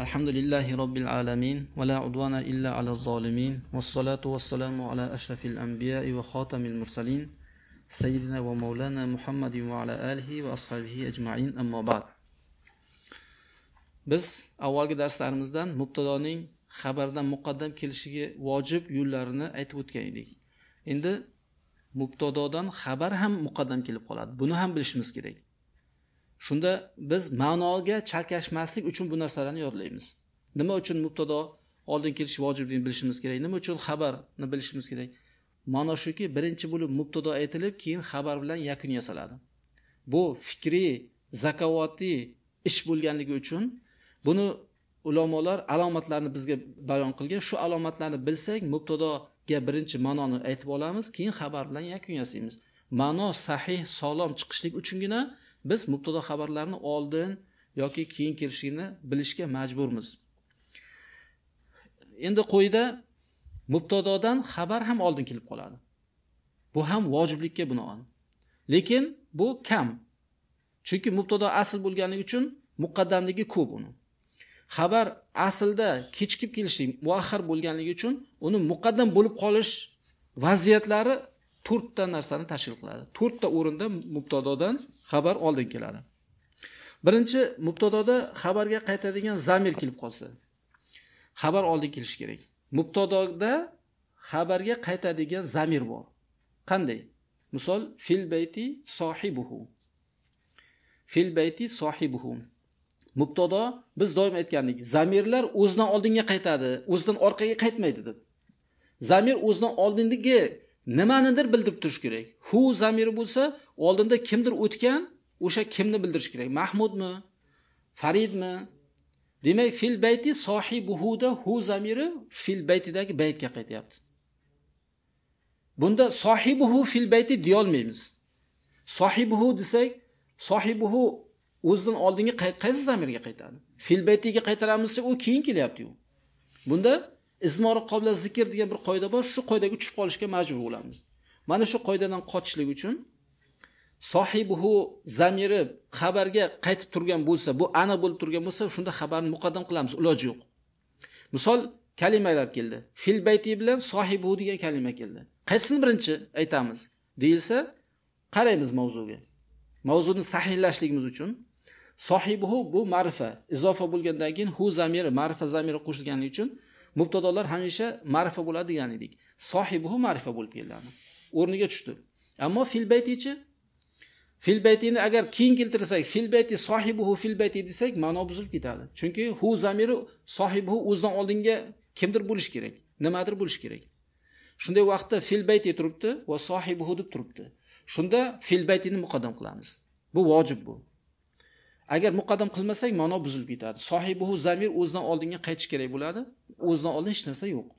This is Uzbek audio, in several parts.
الحمد لله رب العالمين ولا عدوان إلا على الظالمين والصلاة والسلام على أشرف الأنبياء وخاتم المرسلين سيدنا ومولانا محمد وعلى آله وأصحابه أجمعين أما بعد biz avvalgi darslarimizdan mubtadoning xabardan muqaddam kelishiga vojib yo'llarini aytib o'tgan edik endi mubtadodan xabar ham muqaddam kelib qoladi buni ham bilishimiz kerak Shunda biz ma'noga chalkashmaslik uchun bu narsalarni yodlaymiz. Nima uchun mubtado oldin kelishi vojibligini bilishimiz kerak? Nima uchun xabarni bilishimiz kerak? Ma'no shuki birinchi bo'lib mubtado aytilib keyin xabar bilan yakun yasaladi. Bu fikriy zakovatiy ish bo'lganligi uchun buni ulamolar alomatlarni bizga bayon qilgan. Shu alomatlarni bilsak mubtadoga birinchi ma'noni aytib olamiz keyin xabar bilan yakun yasaymiz. Ma'no sahih sog'lom chiqishlik uchungina biz mubtado xabarlarni oldin yoki keyin kelishini bilishga majburmiz. Endi quyida mubtadodan xabar ham oldin kelib qoladi. Bu ham vojiblikka binoan. Lekin bu kam. Chunki mubtado asl bo'lganligi uchun muqaddamligi ko'p uni. Xabar aslda kechikib kelishi muahhar bo'lganligi uchun uni muqaddam bo'lib qolish vaziyatlari to'rtta narsani tashkil qiladi. To'rtta o'rinda mubtadodan xabar oldin keladi. Birinchi mubtadoda xabarga qaytadigan zamir kelib qolsa xabar oldin kelishi kerak. Mubtadoda xabarga qaytadigan zamir bor. Qanday? Misol fil bayti sohibuhu. Fil bayti sohibuhu. Mubtado biz doim aytgandik zamirlar o'zidan oldinga qaytadi o'zidan orqaga qaytmaydi deb. Zamir o'zidan oldingi nimanidir bildirib turish kerak. Hu zamiri bo'lsa oldinda kimdir o'tgan o'sha kimni bildirish kerak? Mahmudmi? Faridmi? Demak fil bayti sohibuhuda hu zamiri fil baytidagi baytga qaytyapti. Bunda sohibuhu fil bayti deyolmaymiz. Sohibuhu desak sohibuhu o'zidan oldingi qaysi zamirga qaytadi? Fil baytiga qaytaramiz desak u keyin kelyapti u bunda izmori qobla zikr degan bir qoida bor shu qoidaga tushib qolishga majbur bo'lamiz. Mana shu qoidadan qochishlik uchun sohibuhu zamiri xabarga qaytib turgan bo'lsa bu aniq bo'lib turgan bo'lsa shunda xabarni muqaddam qilamiz iloji yo'q. Misol kalimalar keldi. Fil bayti bilan sohibuhu degan kalima keldi. Qaysini birinchi aytamiz? Deyilsa qaraymiz mavzuga. Mavzuni sahihlashligimiz uchun sohibuhu bu ma'rifa izofa bo'lgandan keyin hu zamiri ma'rifa zamiri qo'shilganligi uchun mubtadolar hamisha ma'rifa bo'ladi degan edik sohibuhu ma'rifa bo'lib keladi. O'rniga tushdi. Ammo fil baytichi fil baytini agar keyin keltirsak fil bayti sohibuhu fil bayti desak ma'no buzilib ketadi. Chunki hu zamiri sohibuhu o'zidan oldinga kimdir bo'lishi kerak nimadir bo'lishi kerak. Shunday vaqtda fil bayti turibdi va sohibuhu deb turibdi. Shunda fil baytini muqaddam qilamiz. Bu vojib bu. Agar muqaddam qilmasak ma'no buzilib ketadi. Sohibuhu zamir o'zidan oldinga qaytish kerak bo'ladi. O'zidan oldin hech narsa yo'q.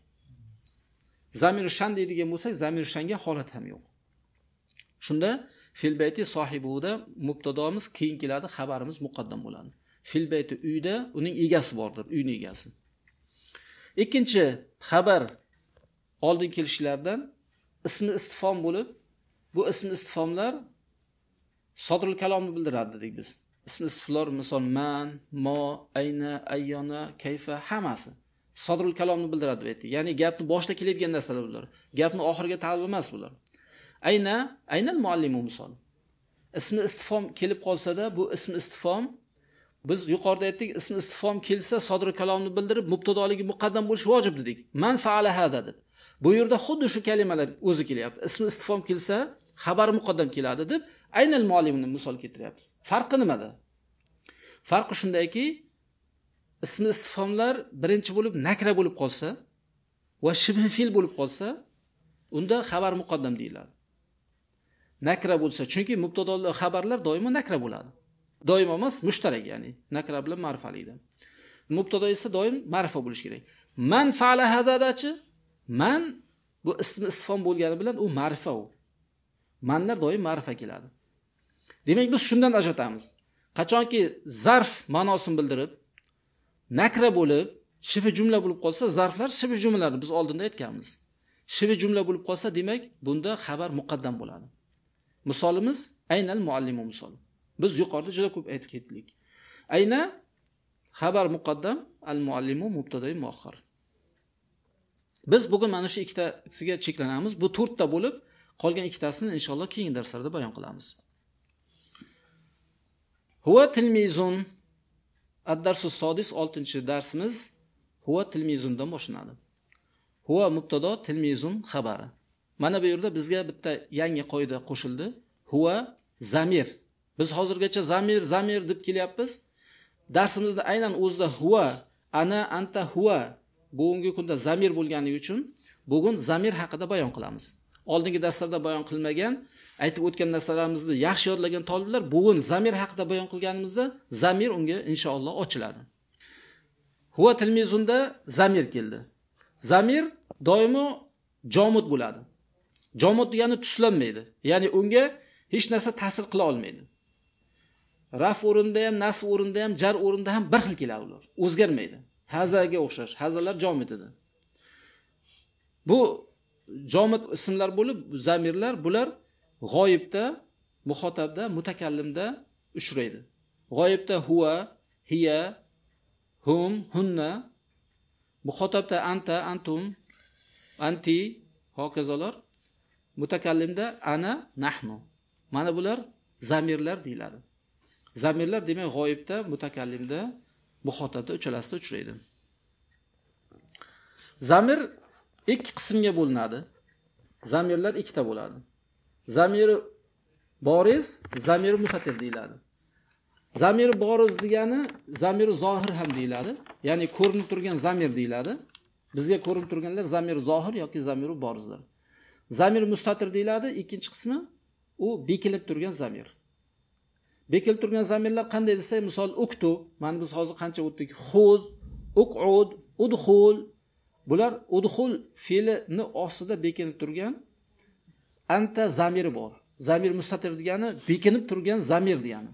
Zamir shan deydigan bo'lsak zamir shanga holat ham yo'q. Shunda fil bayti sohibuda mubtadomiz keyin keladi xabarimiz muqaddam bo'ladi. Fil bayti uyda uning egasi bordir uyni egasi. Ikkinchi xabar oldin kelishlardan ismi istifom bo'lib bu ismi istifomlar sodrul kalomni bildiradi dedik biz. Ism istiflor misol man mo ayna ayyona kayfa hammasi. Sodrul kalomni bildiradi deb aytdik ya'ni gapni boshida kelayotgan narsalar bular. Gapni oxiriga talab emas bular. Ayna aynan muallimu misol. Ismi istifom kelib qolsada bu ism istifom biz yuqorida aytdik ism istifom kelsa sodrul kalomni bildirib mubtadoligi muqaddam bo'lishi vojib dedik. Man faala hada deb. Bu yerda xuddi shu kalimalar o'zi kelyapti. Ismi istifom kelsa xabari muqaddam keladi deb aynal muallimni misol keltiryapmiz. Farqi nimada? Farqi shundayki ismi istifomlar birinchi bo'lib nakra bo'lib qolsa va shibhi fil bo'lib qolsa unda xabar muqaddam deyiladi. Nakra bo'lsa chunki mubtado xabarlar doimo nakra bo'ladi. Doimo emas mushtarak ya'ni nakra bilan ma'rifalidan mubtado esa doim ma'rifa bo'lishi kerak. Man faala hadadachi? Man bu ism istifom bo'lgani bilan u ma'rifa u. Manlar doim ma'rifa keladi. Demak biz shundan ajratamiz. Qachonki zarf ma'nosini bildirib nakra bo'lib shifi jumla bo'lib qolsa zarflar shifi jumlalarni biz oldinda aytganmiz. Shifi jumla bo'lib qolsa demak bunda xabar muqaddam bo'ladi. Misolimiz aynal muallimu misol. Biz yuqorida juda ko'p aytib ketdik. Ayna xabar muqaddam al muallimu mubtadai muaxxar biz bugun mana shu ikkitasiga cheklanamiz. Bu to'rtta bo'lib qolgan ikkitasini inshaalloh keyingi darslarda bayon qilamiz. Huva tilmizun. Ad-darsu sodis 6 darsimiz huva tilmizundan boshlanadi. Huva mubtado tilmizun xabari. Mana bu yerda bizga bitta yangi qoida qo'shildi. Huva zamir. Biz hozirgacha zamir zamir deb kelyapmiz. Darsimizda aynan o'zida huva ana anta huva bugungi kunda zamir bo'lganligi uchun bugun zamir haqida bayon qilamiz. Oldingi darslarda bayon qilmagan aytib o'tgan narsalarimizni yaxshi yodlagan toliblar bugun zamir haqida bayon qilganimizda zamir unga inshaalloh ochiladi. Huva tilmizunda zamir keldi. Zamir doimo jomud bo'ladi. Jomud degani tuslanmaydi ya'ni unga hech narsa ta'sir qila olmaydi. Raf o'rinda ham nasb o'rinda ham jar o'rinda ham bir xil keladi ular o'zgarmaydi. Hazaga o'xshash hazalar jomid edi. Bu jomid ismlar bo'lib zamirlar bular g'oyibda muhotabda mutakallimda uchraydi. G'oyibda huva hiya hum hunna. Muhotabda anta antum anti hokazolar. Mutakallimda ana nahnu. Mana bular zamirlar deyiladi. Zamirlar demak g'oyibda mutakallimda muhotabda uchalasida uchraydi. Zamir ikki qismga bo'linadi. Zamirlar ikkita bo'ladi. Zamiri boriz zamiri mufatir deyiladi. Zamiri boriz degani zamiri zohir ham deyiladi. Ya'ni ko'rinib turgan zamir deyiladi. Bizga ko'rinib turganlar zamir zohir yoki zamiri borizlar zamir mustatir deyiladi. Ikkinchi qismi u bekilib turgan zamir. Bekilib turgan zamirlar qanday desak misol uktu mana biz hozir qancha o'tdik? Xuz uqud udhul bular udhul fe'lini ostida bekinib turgan anta zamiri bor. Zamir mustatir degani bekinib turgan zamir degani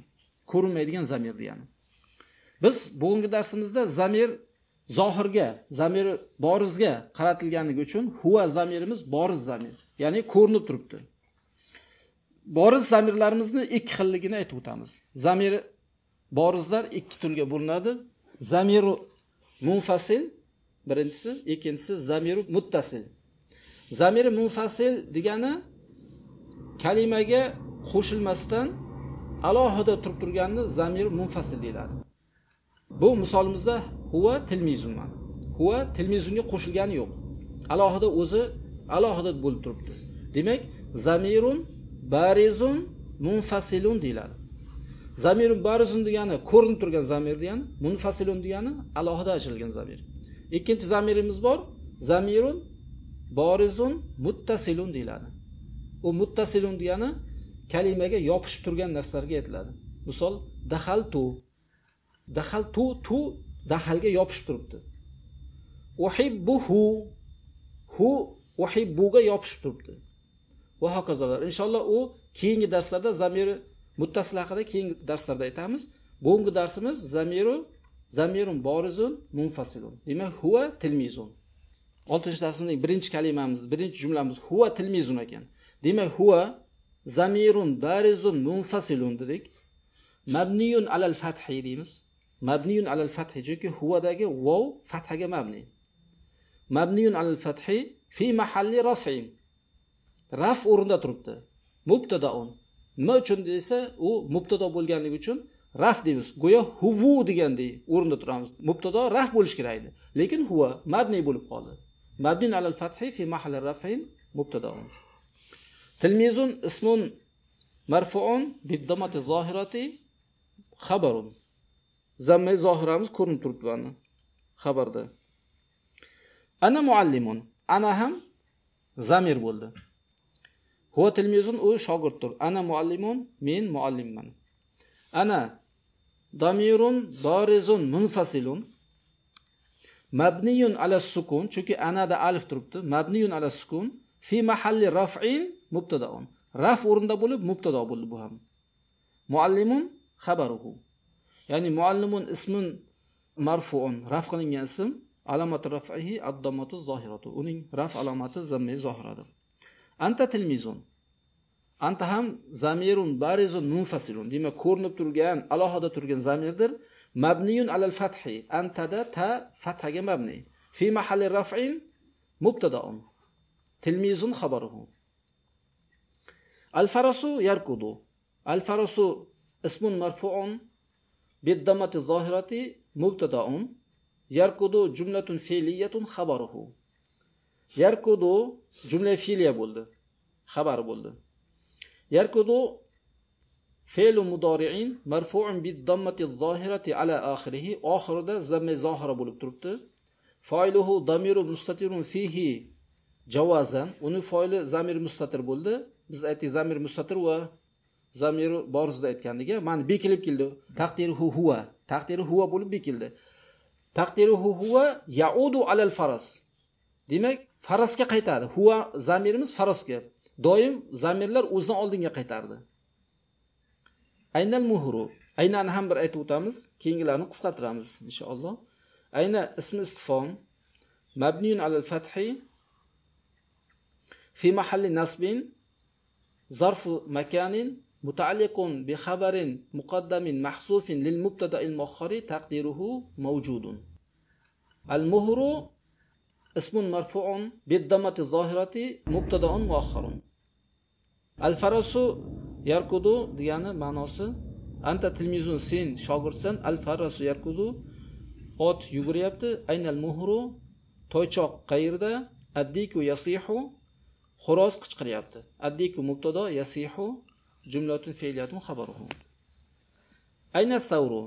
ko'rinmaydigan zamir degani. Biz bugungi darsimizda zamir zohirga zamiri borizga qaratilganligi uchun huva zamirimiz boriz zamir ya'ni ko'rinib turibdi. Boriz zamirlarimizni ikki xilligini aytib o'tamiz. Zamir borizlar ikki turga bo'linadi. Zamiru munfasil birinchisi ikkinchisi zamiru muttasil. Zamiri munfasil degani kalimaga qo'shilmasdan alohida turib turganini zamir munfasil deyiladi. Bu misolimizda huva tilmizunman huva tilmizunga qo'shilgani yo'q. Alohida o'zi alohida bo'lib turibdi. Demak zamirun barizun munfasilun deyiladi. Zamirun barizun degani ko'rinib turgan zamir degani munfasilun degani alohida ajralgan zamir. Ikkinchi zamirimiz bor zamirun borizun muttasilun deyiladi. U muttasilun degani kalimaga yopishib turgan narsalarga aytiladi misol dahaltu dahaltu tu dahalga yopishib turibdi. Uhibbuhu. Hu uhibbuga yopishib turibdi. Va hokazolar. Inshaalloh u keyingi darslarda zamiri muttasil haqida keyingi darslarda aytamiz. Bugungi darsimiz zamiru zamirun borizun munfasilun. Demak huva tilmizun. Oltinchi darsimizning birinchi kalimamiz birinchi jumlamiz huva tilmizun ekan. Demak huva zamirun barizun munfasilun dedik. Mabniyun alal fathi deymiz. Mabniyun alal fathi chunki huvadagi vov fathaga mabni. Mabniyun alal fathi fi mahalli raf'in. Raf o'rinda turibdi. Mubtadaun nima uchun desa u mubtado bo'lganligi uchun raf deymiz. Go'yo huvu degandek o'rinda turamiz. Mubtado raf bo'lishi kerak edi. Lekin huva mabniy bo'lib qoldi. Mabnin alal fathi fi mahalli rafin mubtadaun tilmizun ismun marfuun biddamati zohirati xabarun. Zamma zohiramiz ko'rinib turibdi mana xabarda. Ana muallimun ana ham zamir bo'ldi. Huwa tilmizun u shogirddir ana muallimun men muallimman. Ana damirun darizun munfasilun. Mabniyun ala sukun chunki anada alif turibdi. Mabniyun ala sukun. Fi mahalli raf'in mubtadaun raf o'rinda bo'lib mubtado bo'ldi bu ham muallimun xabaruhu ya'ni muallimun ismun marfuun raf qilingan ism alomati raf'ihi ad-dammatu zohiratu uning raf alomati zammai zohiradir anta tilmizun anta ham zamirun barizun munfasilun demak ko'rinib turgan alohida turgan zamirdir mabniyun alal fathi antada ta fathaga mabni fi mahalli raf'in mubtadaun tilmizun xabaruhu al farasu yarkudu al farasu ismun marfu'un بالضمة الظاهرة مبتدأ يركض جملة فعلية خبره يركض جملة فعلية bo'ldi xabar bo'ldi يركض فعل مضارع مرفوع بالضمة الظاهرة على آخره آخرda zamm zohira bo'lib turibdi foiluhu damiru mustatirun fihi javazan uni foili zamir mustatir bo'ldi Biz aytdik zamir mustatir va zamiri borizda aytgandik mana bekilib keldi taqdiri hu huva taqdiri huva bo'lib bekildi. Taqdiri hu huva yaudu alal faras. Demak farasga qaytadi huva zamirimiz farasga. Doim zamirlar o'zidan oldinga qaytardi. Aynal muhru. Aynani ham bir aytib o'tamiz. Keyingilarni qisqartiramiz inshaalloh. Ayna ismi istifom mabniyun alal fathi fi mahalli nasbin ظرف مكان متعلق بخبر مقدم محصوف للمبتدأ المؤخر تقديره موجود. المهر اسم مرفوع بالضمة الظاهرة مبتدأ مؤخر. الفرس يركض ديانا معناه أنت تلميذ سين شاغرسن الفرس يركض. أوت يغريبت. أين المهر؟ توچاق قيرده الديك يصيح. Xo'roz qichqiryapti. Addiku mubtado yasihu jumlatun fe'liyatun xabaruhu. Ayna savru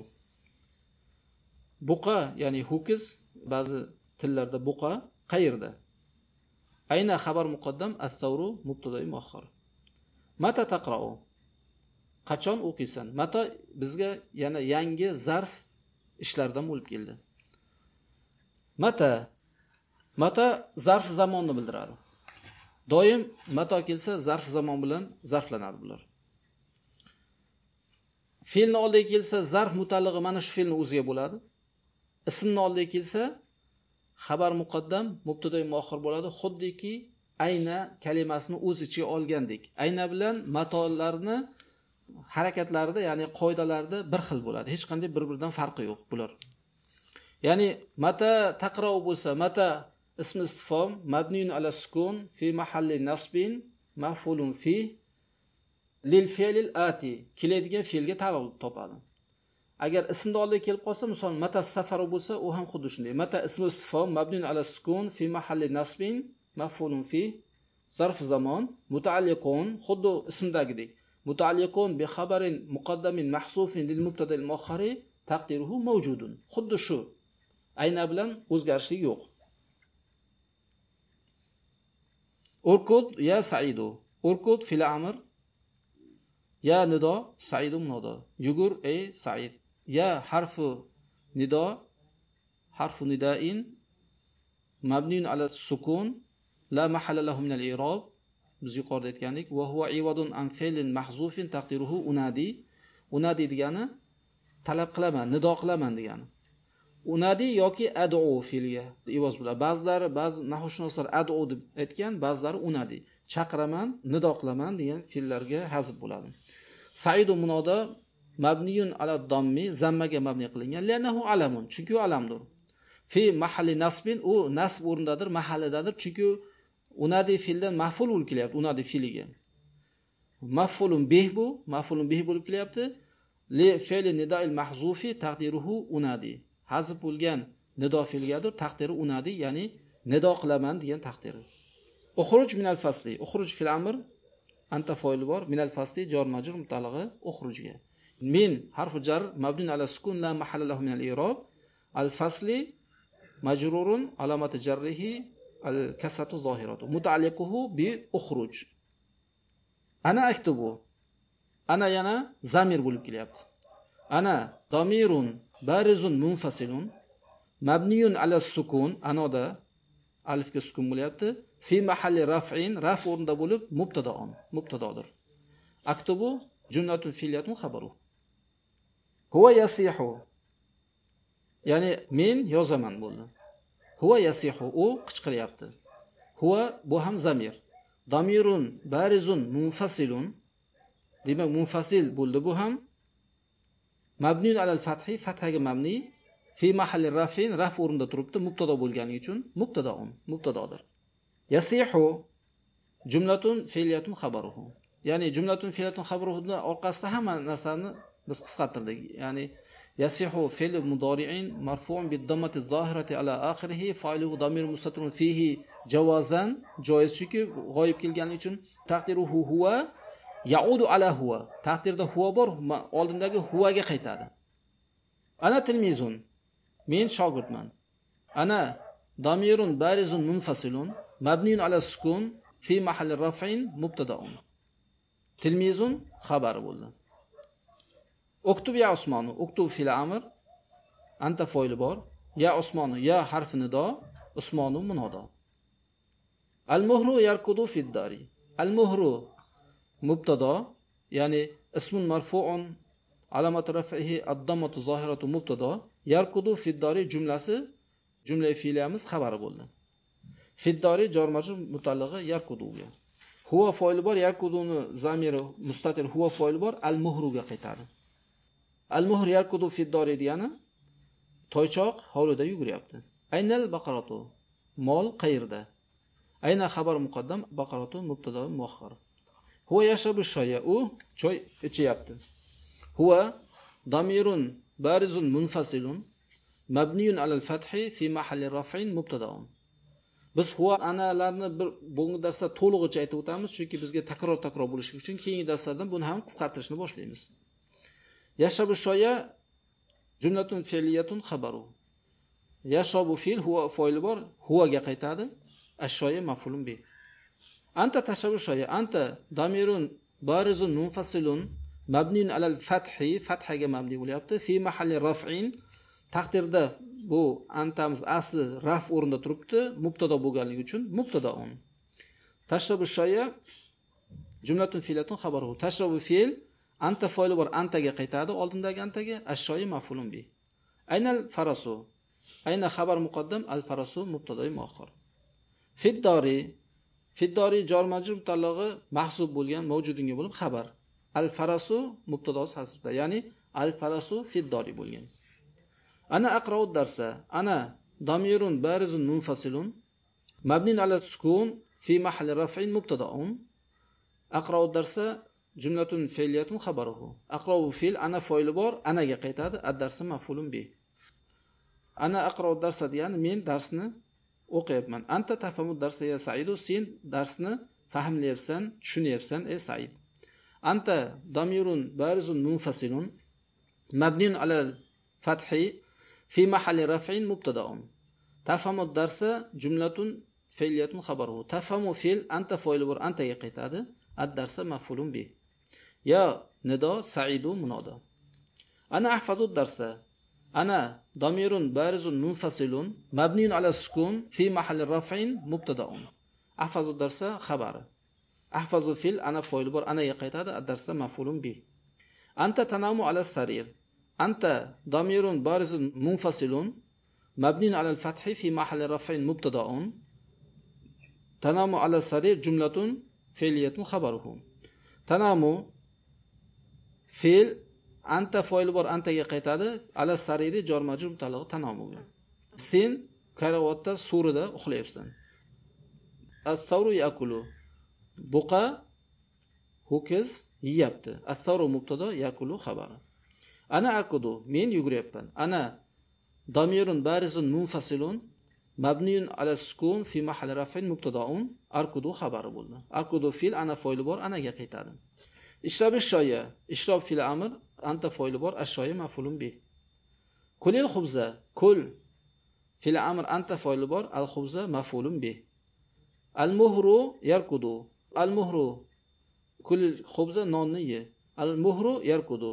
buqa ya'ni ho'kiz ba'zi tillarda buqa qayerda ayna xabar muqaddam as-savru mubtadoi muaxxar mata taqra'u? Qachon o'qiysan mata bizga yana yangi zarf ishlardan bo'lib keldi. Mata? Mata zarf zamonni bildiradi doim mato kelsa zarf zamon bilan zarflanadi bular. Fe'lni oldiga kelsa zarf mutallig'i mana shu fe'lni o'ziga bo'ladi. Ismni oldiga kelsa xabar muqaddam mubtado muoxir bo'ladi. Xuddiki ayna kalimasini o'z ichiga olgandek. Ayna bilan matolarni harakatlarida ya'ni qoidalarida bir xil bo'ladi. Hech qanday bir biridan farqi yo'q bular. Ya'ni mata taqrov bo'lsa mata ism istifom mabniyun ala sukun fi mahalli nasbin mafulun fi lil fe'lil ati keladigan fe'lga taalluq topadi. Agar ismni oldiga kelib qolsa misol mata safaru bo'lsa u ham xuddi shunday. Mata ismi istifom mabniyun ala sukun fi mahalli nasbin mafulun fi zarf zamon mutaalliqun xuddi ismdagidek. Mutaalliqun bi xabarin muqaddamin mahsufin lil mubtada al muakhkhari taqdiruhu mavjudun. Xuddi shu. Ayna bilan o'zgarishlik yo'q. Urkud ya saidu. Urkud fil amr. Ya nido Saidum nido. yugur ey said. Ya harfu nido harfu nidain. Mabniun ala sukun. La mahalla lahu min al-i'rab. Biz yuqorida aytgandik. Va huwa iwadun an fe'lin mahzufin taqdiruhu unadi. Unadi degani talab qilaman nido qilaman degani. Unadi yoki adu fe'liga ivoz bo'ladi ba'zilari ba'zi nahushunoslar adu deb aytgan ba'zilari unadi. Chaqiraman nido qilaman degan fe'llarga hazb bo'ladi. Saidu munoda mabniyun ala dommi zammaga mabni qilingan. Lanahu alamun chunki u alamdir. Fi mahalli nasbin u nasb o'rnidadir mahallidadir chunki unadi fe'ldan maful bo'lib kelyapti unadi fe'liga mafulun bih bu mafulun bih bo'lib kelyapti. Li fe'li nidoil mahzufi taqdiruhu unadi. Hazb bo'lgan nido fe'lgadir taqdiri unadi ya'ni nido qilaman degan taqdiri. Uxruj minal fasli. Uxruj fil amr anta foili bor. Minal fasli jor majrur mutalig'i uxrujga. Min harfu jar mabnun ala sukun la mahalla lahu min al irob al fasli majrurun alamati jarrihi al kasatu zohiratu mutaalliquhu bi uxruj. Ana aktubu. Ana yana zamir bo'lib kelyapti. Ana domirun barizun munfasilun mabniyun ala sukun anoda alifga sukun bo'lyapti. Fi mahalli raf'in raf o'rnida bo'lib mubtadoon mubtadodir. Aktubu jumlatun fi'liyatun xabaru. Huwa yasihu. Ya'ni men yozaman bo'ldi. Huwa yasihu u qichqiryapti. Huwa bu ham zamir. Damirun barizun munfasilun. Demak munfasil bo'ldi bu ham مبني على الفتح فتح مبني في محل الرفعين رفع ورند تربت مبتدا بولغاني چون؟ مبتدا اون مبتدا در يصيح جملة فعلية خبره. يعني جملة فعلية خبره ده أرقاسته هم نسان بس قصة ده يعني يصيح فعل مضارعين مرفوع بالضمة الظاهرة على آخره فعله ضمير مستتر فيه جوازا جوازا غايب كل يعني چون تقديره هو yaudu ala huwa taqdirda huwa bor oldindagi huvaga qaytadi ana tilmizun men shogirdman ana damirun barizun munfasilun mabniyun ala sukun fi mahalli raf'in mubtadaun tilmizun xabari bo'ldi uktub ya usmonu uktub fil amr anta foyli bor ya usmonu ya harfi nido usmonu munodo al muhru yarkudu fid dari al muhru mubtado ya'ni ismun marfuun alamat rafihi ad-dammatu zohiratu mubtado yarqudu fiddori jumlasi jumla fe'liyamiz xabari bo'ldi fiddori jor majrur mutallag'i yarquduga huva foili bor yarquduni zamiri mustatir huva foili bor al muhruga qaytadi al muhr yarqudu fiddori degani toychoq hovlida yuguryapti aynal baqaratu mol qayerda ayna xabar muqaddam baqaratu mubtado muaxxar huva yashabu shoya u choy ichyapti. Huva damirun barizun munfasilun mabniyun alal fathi fi mahalli raf'in mubtadaun. Biz huva analarni bir bugungi darsda to'lig'icha aytib o'tamiz chunki bizga takror takror bo'lishi uchun keyingi darslardan buni ham qisqartirishni boshlaymiz. Yashabu shoya jumlatun fe'liyatun xabaru. Yashabu fe'l huva foili bor huvaga qaytadi ashoya mafulun bihi anta tashabbushoya anta damirun barizun munfasilun mabniun alal fathi fathaga mabni bo'lyapti. Fi mahalli raf'in taqdirda bu antamiz asli raf o'rinda turibdi mubtado bo'lganligi uchun mubtado un. Tashrabu jumlatun fe'latun xabaru tashabbu fe'l anta foili bor antaga qaytadi oldindagi antaga ashoyi mafulun bi. Aynal farasu. Ayna xabar muqaddam al farasu mubtadoi muaxxar fiddori fiddori jor majrur mutallig'i mahsub bo'lgan mavjudinga bo'lib xabar. Al farasu mubtadosi hasbda ya'ni al farasu fiddori bo'lgan. Ana aqrau darsa ana damirun barizun munfasilun mabnin ala sukun fi mahalli raf'in mubtadaun. Aqrau darsa jumlatun fe'liyatun xabaruhu. Aqrau fe'l ana foili bor anaga qaytadi ad darsa mafulun bi. Ana aqrau darsa degani men darsni o'qiyapman anta tafamu darsa ya saidu sen darsni fahmlayapsan tushunyapsan ey said anta damirun barizun munfasilun mabnin ala fathi fi mahalli raf'in mubtadaun tafamu darsa jumlatun fe'liyatun xabaruhu tafamu fe'l anta foili bor antaga qaytadi ad darsa mafulun bi ya nido saidu munodo ana ahfazu darsa ana damirun barizun munfasilun mabniyun ala sukun fi mahalli raf'in mubtadaun ahfazu darsa xabari ahfazu fil ana foili bor anaga qaytadi ad darsa mafulun bi anta tanamu ala sarir anta damirun barizun munfasilun mabniyun ala al-fathi fi mahalli raf'in mubtadaun tanamu ala sarir jumlatun fe'liyatun xabaruhu tanamu fe'l anta foili bor antaga qaytadi. Ala sariri jor majrur mutalig'i tanomuga sen karavotda surida uxlayapsan. As-savru yakulu. Buqa ho'kiz yeyapti. As-savru mubtado yakulu xabari. Ana akudu men yuguryapman ana damirun barizun munfasilun mabniyun ala sukun fi mahalli rafin mubtadaun arkudu xabari bo'ldi. Arkudu fil ana foili bor anaga qaytadi. Ishrobi shoya ishrob fil amr anta foili bor ashoyi mafulun bi. Kulil xubza kul fil amr anta foili bor al xubza mafulun bi. Al muhru yarkudu al muhru kul xubza nonni ye. Al muhru yarkudu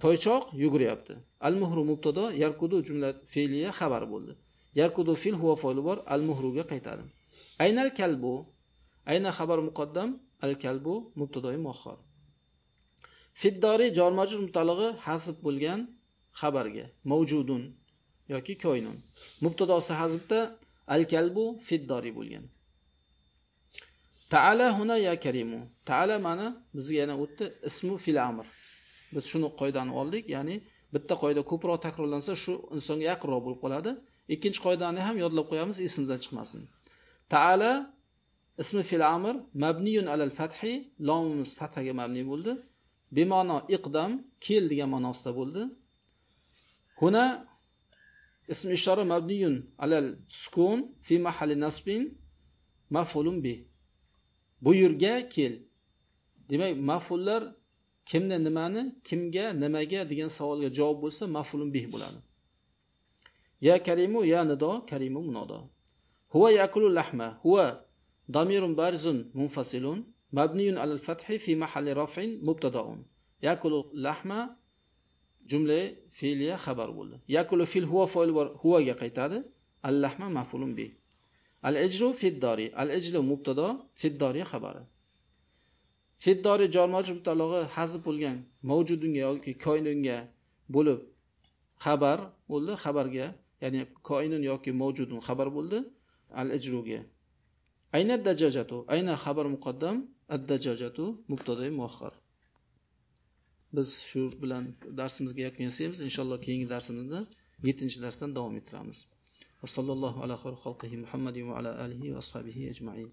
toychoq yuguryapti. Al muhru mubtado yarkudu jumla fe'liya xabar bo'ldi. Yarkudu fil huwa foili bor al muhruga qaytadi. Aynal kalbu ayna xabar muqaddam al kalbu mubtadoi muaxxar fiddori jor mutalig'i hasb bo'lgan xabarga mavjudun yoki koinun mubtadosi hazbda al kalbu fiddori bo'lgan. Taala huna ya karimu. Taala mana bizga yana o'tdi ismu fil amr. Biz shuni qoidani oldik ya'ni bitta qoida ko'proq takrorlansa shu insonga yaqinroq bo'lib qoladi. Ikkinchi qoidani ham yodlab qo'yamiz esimizdan chiqmasin. Taala ismi fil amr mabniyun alal fathi lomimiz fathaga mabni bo'ldi. Bema'no iqdam kel degan ma'nosida bo'ldi. Huna ism ishora mabniyun alal sukun fi mahalli nasbin mafulun bi. Bu yerga kel. Demak mafullar kimni nimani kimga nimaga degan savolga javob bo'lsa mafulun bih bo'ladi. Ya karimu ya nido karimu munodo huwa yakulu lahma huwa damirun barizun munfasilun. Mabniyun alal الفتح fi محل رفع مبتدا. yakulu اللحم جمله fe'liya خبر bo'ldi yakulu fil هو فاعل bor huvaga qaytadi al lahma mafulun bih al ijru fid dori al ijlu mubtado fid dori xabari fiddori jor majrur mutalog'i hazb bo'lgan mavjudunga yoki koinunga bo'lib xabar bo'ldi xabarga ya'ni koinun yoki mavjudun xabar bo'ldi al ijruga ayna dajajatu ayna xabar muqaddam ad dajajatu muahhar biz shu bilan darsimizga yakun yasaymiz. Inshaalloh keyingi darsimizda yettinchi darsdan davom ettiramiz. Va sallallohu ala xalqihi muhammadin va ala alihi va ashabihi ajmain.